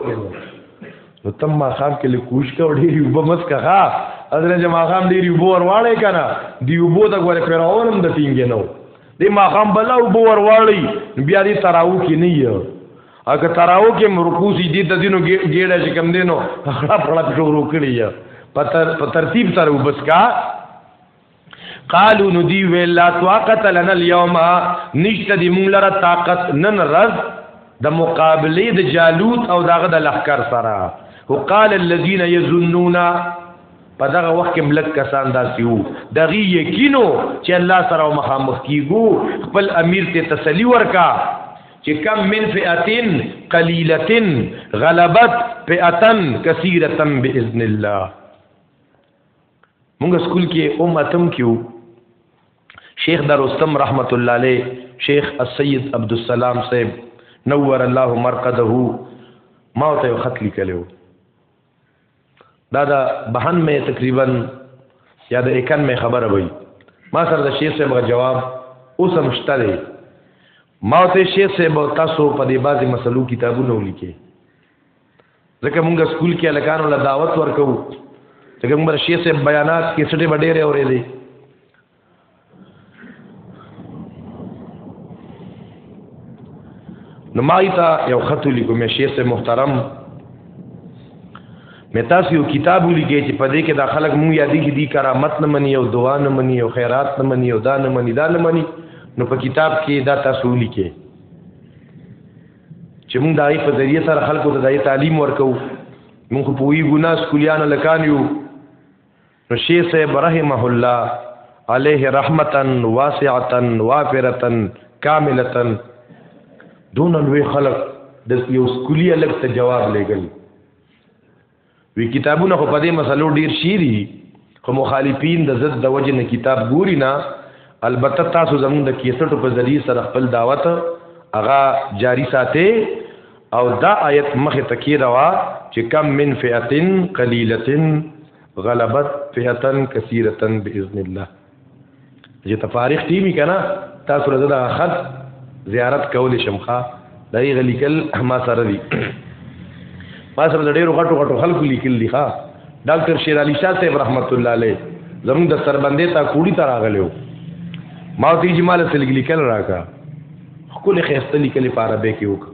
نو تم ما خام کې لکوش کا ډېری وب مس کا ها اذن جما خام ډېری وب ورواړې کنه دی وب د غوړې پیراورم د ټینګ نه و دی ما خام بل وب ورواړې بیا دې تراو کې نه یو اګه تراو کې مرکوسی دې د دینو ګېډه چې کم دینو خړه خړه شروع کړی یا په ترتیب سره وبس کا قالو نو دی ویل لا طاقت لنا اليوم نشته دی مونږ لره طاقت نن رز د مقابله د جالوت او دغه د لخر سره وقال الذين يظنون په دغه وخت کې ملک کسان داسې وو دغه یقینو چې الله سره مخامخ کیګو خپل امیر ته تسلی ورکا چې کم من فئتن قلیلتن غلبت فئتن کثیرتن باذن الله مونږ سکول کې ام اتم کیو شیخ دروستم رحمت الله علیه شیخ السید عبد السلام صاحب نور الله مرقده ما ته یو خط لیکلو دا دا بهن مې تقریبا یا د اکن مې خبره وای ما سره د شیخ صاحب جواب اوس هم شته دی ما ته شیخ صاحب تاسو په دې بازي مسلو کتابونه ولیکي ځکه مونږ سکول کې الکانو له دعوت ورکو ځکه مونږ شیخ صاحب بیانات کې سټې وړې اورې دي نو ما ایتا یو خط لیکو مې شیخ صاحب محترم مې تاسو یو کتاب ولیکې چې په دې کې دا خلک مونږ یادې کې دي کرامت نه مني او دعا نه مني او خیرات نه مني او دا نه مني دا نه مني نو په کتاب کې دا تاسو ولیکې چې موږ دای په ذریعہ سره خلکو ته دای تعلیم ورکو موږ په وی ګنا سکولیان لکان یو نو شیخ صاحب رحمه الله علیه رحمتا واسعتا وافرتا کاملتا دون لوی خلق د یو سکولی الګ ته جواب لګل وی کتابونه خو په دې مسلو ډیر شي دي خو مخالفین د ضد د وجه نه کتاب ګوري نه البته تاسو زموږ د کیسټو په ذریعہ سره خپل دعوت اغا جاری ساتي او دا آیت مخه تکي روا چې کم من فئتن قلیلتن غلبت فئتن کثیرتن باذن الله چې تفاریخ ټیمی کنه تاسو له دا خط زیارت کول شمخه دای غلیکل ما سره دی ما سره د ډیرو غټو غټو خلکو لیکل دي ها ډاکټر شیر علي شاه صاحب رحمت الله علیه زموږ د سربندې تا کوړی تر راغلو ما ته یې مال سره لیکل راکا خپل خسته لیکل پاره به کې وک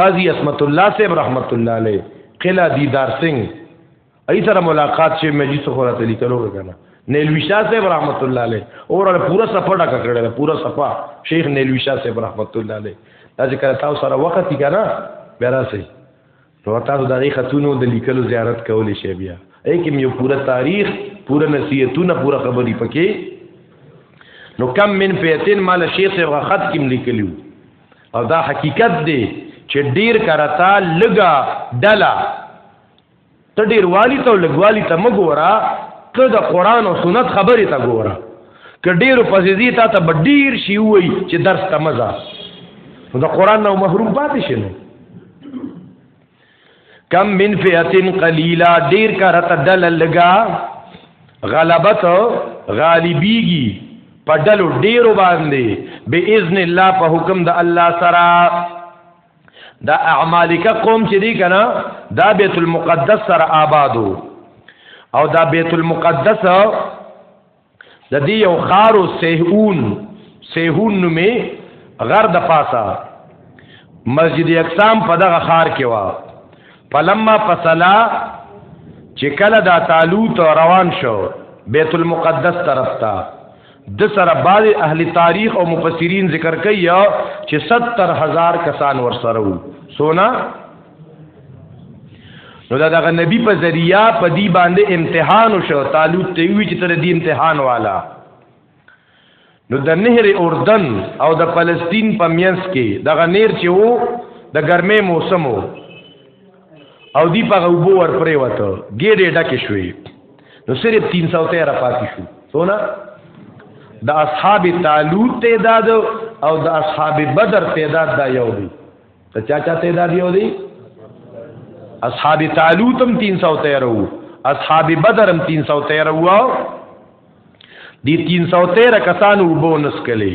قاضي اسمت الله صاحب رحمت الله علیه قلا دیدار سنگ ای سره ملاقات شي مجلس خو راته لیکلو کنه نیلوی شاه صاحب رحمت الله علیه اور پورا صفه ډک کړل پورا صفه شیخ نیلوی شاه صاحب رحمت الله علیه دا چې کړه تاسو سره وخت یې کنه بیا راځي نو تاسو د هغه خاتونو د لیکلو زیارت کولې شی بیا ای کې یو پورا تاریخ پورا نصیحتونه پورا خبرې پکې نو کم من فیتن مال شیخ صاحب خط کې لیکلو او دا حقیقت دی چې ډیر کرتا لګا ډلا ته ډیر والی ته لګوالی ته مګورا ته د قران او سنت خبره ته ګورا ک ډیر پزیزی ته ته ډیر شی وای چې درس ته مزه د قران نو محروم پاتې شنو کم من فئتن قلیلا ډیر کرت دل لگا غلبت غالبیږي په ډلو ډیرو باندې به اذن الله په حکم د الله سره دا اعمالکه قوم چې دی کنه دا بیت المقدس سره آبادو او دا بیت المقدس د دې یو خارو سهون سهون نومې غر د پاسا مسجد اقسام په دغه خار کې وا فلما فصلا چې کله دا تالوت روان شو بیت المقدس طرف ته د سره بعض اهل تاریخ او مفسرین ذکر کوي چې 70 هزار کسان ورسره وو سونا نو دا دغه نبی په ذریعہ په دی باندې امتحان وشو طالوت ته وی چې تر دې امتحان والا نو د نهر اردن او د فلسطین په مینس کې دغه نیر چې وو د ګرمې موسم وو او دی په غوبو ور پرې وته ګېډې ډکې شوې نو صرف 313 پاتې شو سونه د اصحاب تعلوت تعداد او د اصحاب بدر تعداد دا یو دی ته چا چا تعداد یو دی اصحاب تعلوت هم 313 وو اصحاب بدر هم 313 وو دی 313 کسانو وبو نسکلې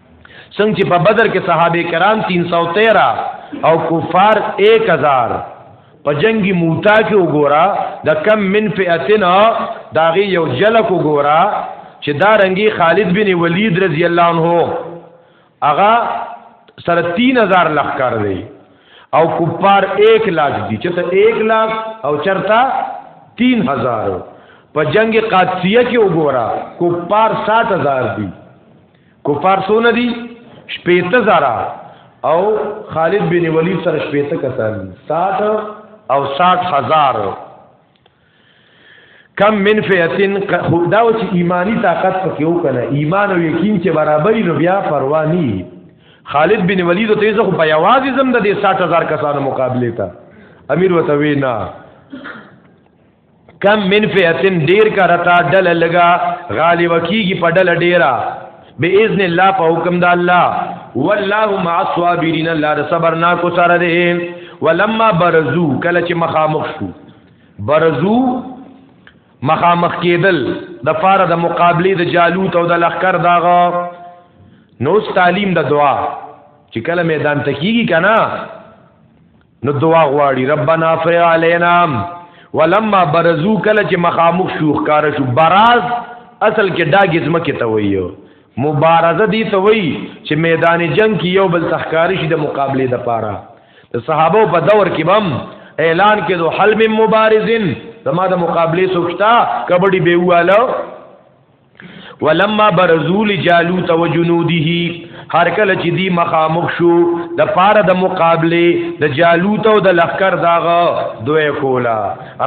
څنګه چې په بدر کې صحابه کرام 313 او کفار 1000 په جنگي موتا کې وګورا د کم من فئتن داغي یو جلک وګورا چې دا رنګي خالد بن ولید رضی الله عنه اغا سره 3000 لخ کار دی او کفار 1 لاکھ دي چې ته 1 لاکھ او چرتا 3000 په جنگ قادسیه کې وګورا کفار 7000 دي کفار سونه دي شپېته زارا او خالد بن ولید سره شپېته کسان 60 او 60 هزار کم من فیتن خدا و چې ایمانی طاقت پکې وکنه ایمان او یقین چې برابرې نو بیا پروا نه خالد بن ولید ته زه په یوازې زم د 60000 کسانو مقابله تا امیر وته وینا کم من فئتن ډیر کرتا ډل لگا غالب کیږي په ډل ډیرا باذن الله په حکم د الله والله مع الصابرین الله د صبر نا کو سره دی ولما برزو کله چې مخامخ شو برزو مخامخ کېدل د فار د مقابله د جالوت او د لخر داغه نو تعلیم د دعا چې کله میدان تکیږي کنه نو دعا غواړي ربنا فی علینا ولما برزو کله چې مخامخ شو ښکار شو براز اصل کې داګې زمکه ته وایو مبارزه دي ته وایي چې میدان جنگ کې یو بل تخکاری شي د مقابله د پاره د صحابه په دور کې بم اعلان کې دو حلم مبارزین زما د مقابله سوچتا کبډي بیواله ولما برزول جالوت و جنوده هر کله چې دی مخامخ شو د پاره د مقابله د جالوت او د لخر داغه دوی کولا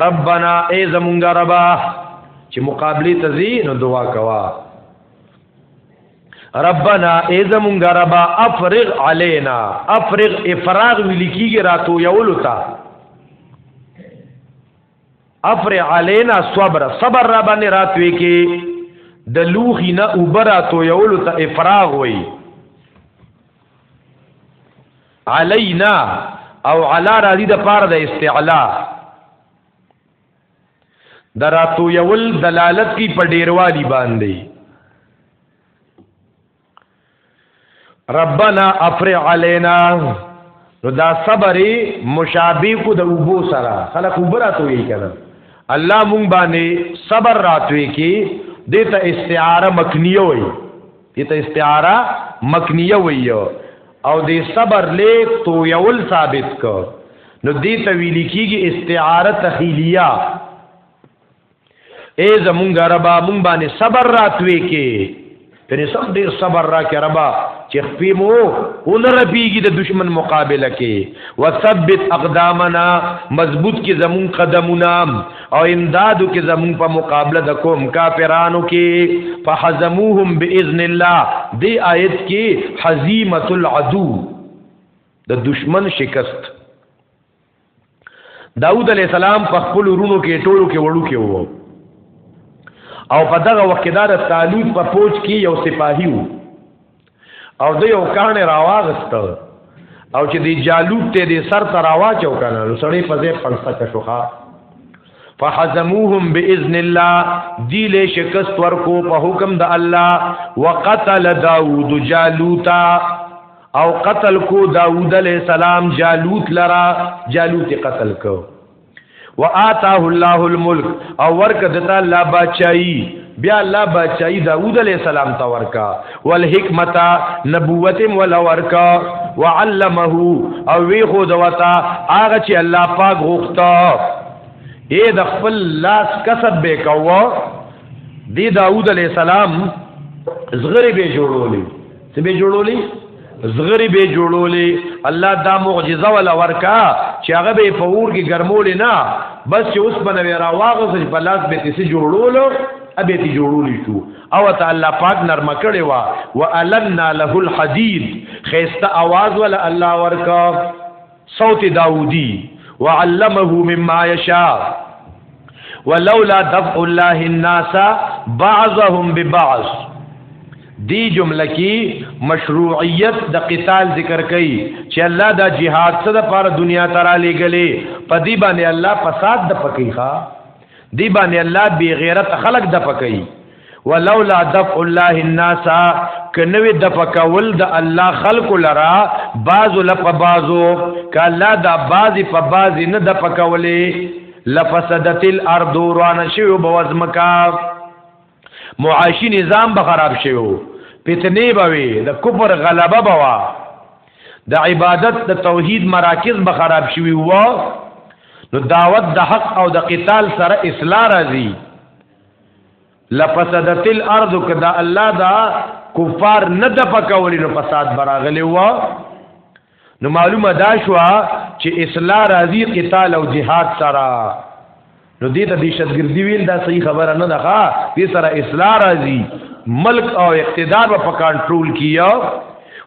ربنا ای زمونږ ربا چې مقابله ته زی نو دعا کوا ربنا ای زمونږ ربا افرغ علینا افرغ افراغ ولیکيږي راتو یولو ته افر علینا صبر صبر را باندې راتوي کې د لوخي نه وبراتو یولو ته افراغ وي علینا او علا را دي د پاره د استعلا دراتو یول دلالت کی په ډیروالی باندې ربنا افرغ علينا نو دا صبر مشابه کو د وبو سره خلق وبراتو یې کنه الله مونږ باندې صبر راتوي کی دته استعاره مکنیه وي دته استعاره مکنیه وي او دې صبر له تو یول ثابت کو نو دې ته ویل کیږي استعاره تخیلیه اے زمونږ ربا مونږ باندې صبر راتوي کې پرې سم ډیر صبر را کې ربا چې خپې مو ونرپیږي د دشمن مقابله کې وثبت اقدامنا مضبوط کې زمون قدمونه او امدادو کې زمون په مقابله د کوم کافرانو کې فحزموهم باذن الله دی آیت کې حزیمت العدو د دشمن شکست داوود علی السلام په خپل ورونو کې ټولو کې وړو کې وو او په دغه وخت کې دار طالوت په پوج کې یو سپاهی وو او د یو کان راواغست او چې دی جالوت ته د سر تر راواچو کنه نو سړی په ځای فلسفه شوخه فحزموهم باذن الله دی له شکست ورکو په حکم د الله وقتل داوود جالوتا او قتل کو داوود علیہ السلام جالوت لرا جالوت قتل کو وآتاه الله الملك او ورک دتا الله بادشاہي بیا الله بادشاہي داوود علیہ السلام تا ورکا والحکمت نبوت ولا ورکا وعلمه او وی خو دوتا هغه چې الله پاک غوښتا اے د خپل لاس کسب به کوو دی داوود علیہ السلام زغری به جوړولې څه به جوړولې زغری به جوړولې الله دا معجزه ولا ورکا چې هغه به په اور کې ګرمولې نه بس چې اوس بنوي راواغس په لاس به تیسې جوړولو ابه تی جوړول شو او تعالی پاک نرم کړي وا والنا له الحديد خيسته आवाज ول الله ورکا صوت داودی وعلمه مما یشاء ولولا دفع الله الناس بعضهم ببعض دی جمله کې مشروعیت د قتال ذکر کړي چې الله دا جهاد څه د پاره دنیا ترا لګلې پدی باندې الله فساد د پکې ښا دی باندې الله بی غیرت خلق د پکې ولولا دفع الله الناس کنوې د پکول د الله خلق لرا باز لپ بازو کله دا باز په باز نه د پکولې لفسدت الارض روان شیو بوزمکا معاشي نظام به خراب شي وو فتنه به وي د کفر غلبه به وا د عبادت د توحید مراکز به خراب شي وو نو دعوت د حق او د قتال سره اصلاح راځي لفسدت الارض کدا الله دا کفار نه د پکولې نو فساد براغلی وو نو معلومه دا شو چې اصلاح راځي قتال او جهاد سره نو دې ته دهشتګردي ویل دا صحیح خبره نه ده دې سره اصلاح راځي ملک او اقتدار په کنټرول کیو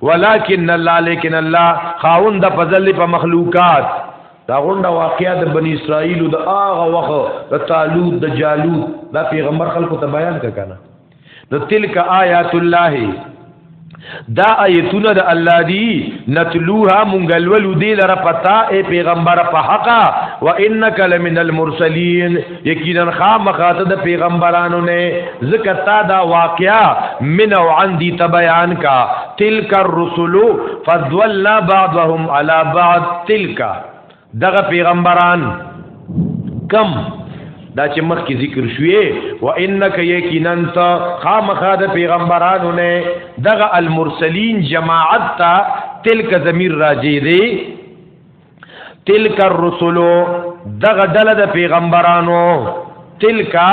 ولکن الله لیکن الله خاوند د فضل په مخلوقات دا غونډه واقعیا د بنی اسرائیل د هغه وخت د طالوت د جالوت دا پیغمبر خلکو ته بیان کړه نو تلک آیات الله دا آیتونه د الله دی نتلوها مونږلولو دی لره پتا اے پیغمبر په حقا و انک لمن المرسلین یقینا خامخاته د پیغمبرانو نه زکتا دا واقعا من او عن دی تبیان کا تلک الرسل فضلنا بعضهم علی بعض تلک دغه پیغمبران کم دا چې مخ کې ذکر شوې و انک یقینا تا خامخا د پیغمبرانو نه دغه المرسلین جماعت تا تلک ضمیر راجی دی تلک الرسل دغه ډله د پیغمبرانو تلکا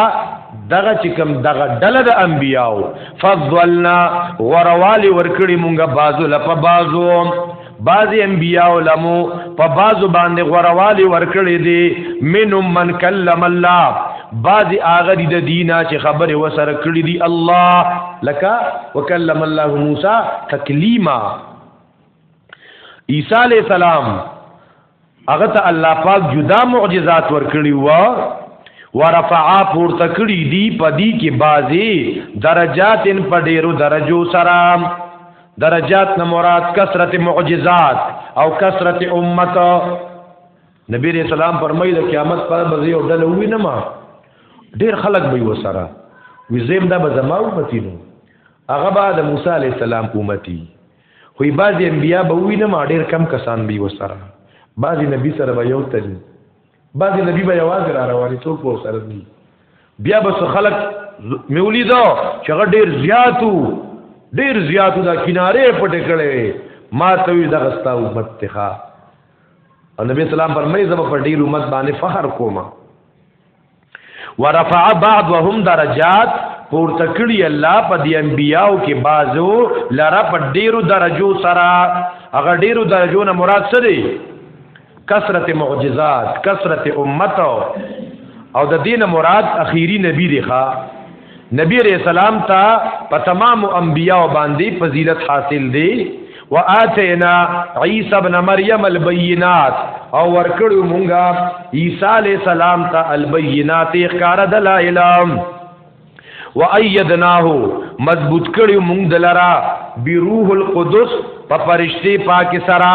دغه چې کوم دغه ډله د انبیاو فضلنا وروالی ورکړي مونږه بازو لپه بازو بعضی انبیاء علمو په بعضو باندې غوروالی ورکړي دي منهم من کلم الله بعضی هغه دي د دینه چې خبره وسره کړې دي الله لکه وکلم الله موسی تکلیما عیسی علی السلام هغه ته الله پاک جدا معجزات ورکړي وا ورفعا پورته کړي دي پدی کې بازي درجات ان په ډیرو درجو سره درجات نه مراد کثرت معجزات او کثرت امت نبی رسول الله فرمایي د قیامت پر بځي او ډله وي نه ما ډیر خلک به وسره وزم دا به زما امتی نو هغه به د موسی علی السلام امتی وی بعضی انبیا به وی نه ما ډیر کم کسان بی وسره بعضی نبی سره به یو تل بعضی نبی به یواز را رواني ټول په سره دی بیا به خلک میولی دا چې غ ډیر زیاتو ډیر زیاتو دا کناره پټ کړي ما ته وی دغه ستا امت ته او نبی اسلام پر مې زما پر ډیر امت باندې فخر کومه ورفع بعضهم درجات پورته کړی الله په دی انبیاو کې بازو لره په ډیرو درجو سره هغه ډیرو درجو نه مراد څه دی کثرت معجزات کثرت امت او د دین مراد اخیری نبی دی ښا نبی علیہ السلام ته په تمام انبیاء باندې فضیلت حاصل دی واتینا عیسی ابن مریم البینات او ورکړو مونږه عیسی علیہ السلام ته البینات اخکار دلائل وایدناه مضبوط کړو مونږ دلرا بروح القدس په فرشتي پاک سره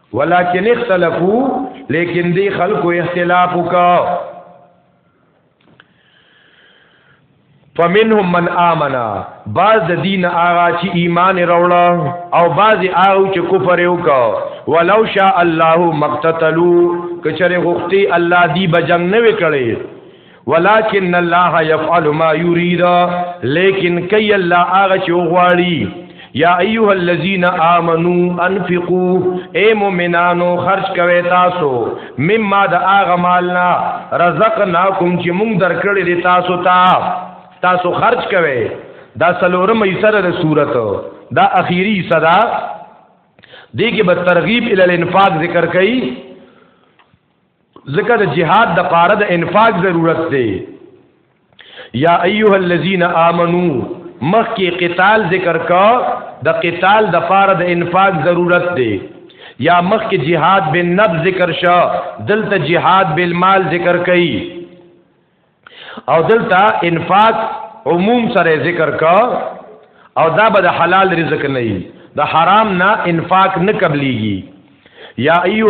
ولكن اختلفو لیکن دی خلق اختلاف کا فمنهم من آمنا بعض د دین آغا چې ایمان راوړه او بعض آغا چې کفر وکړ ولو شاء الله مقتتلو کچره غختی الله دی بجنګ نه وکړي ولكن الله يفعل ما يريد لیکن کای الله هغه چې وغواړي یا ایها الذین آمنو انفقوا اے مومنانو خرج کوي تاسو مما د هغه مالنا رزقناکم چې موږ درکړې دي تاسو ته تاسو خرج کوي دا سلورم ایسره د صورت دا اخیری صدا دې کې به ترغیب ال الانفاق ذکر کړي ځکه د جهاد د پاره د انفاق ضرورت دی یا ایها الذین آمنو مخکې قتال ذکر کا د قتال د پاره د انفاق ضرورت دی یا مخکې جهاد بن نب ذکر شا دلته جهاد بالمال ذکر کړي او دلته انفاق عموم سره ذکر کا او دا به د حلال رزق نه د حرام نه انفاق نه قبليږي یا ایو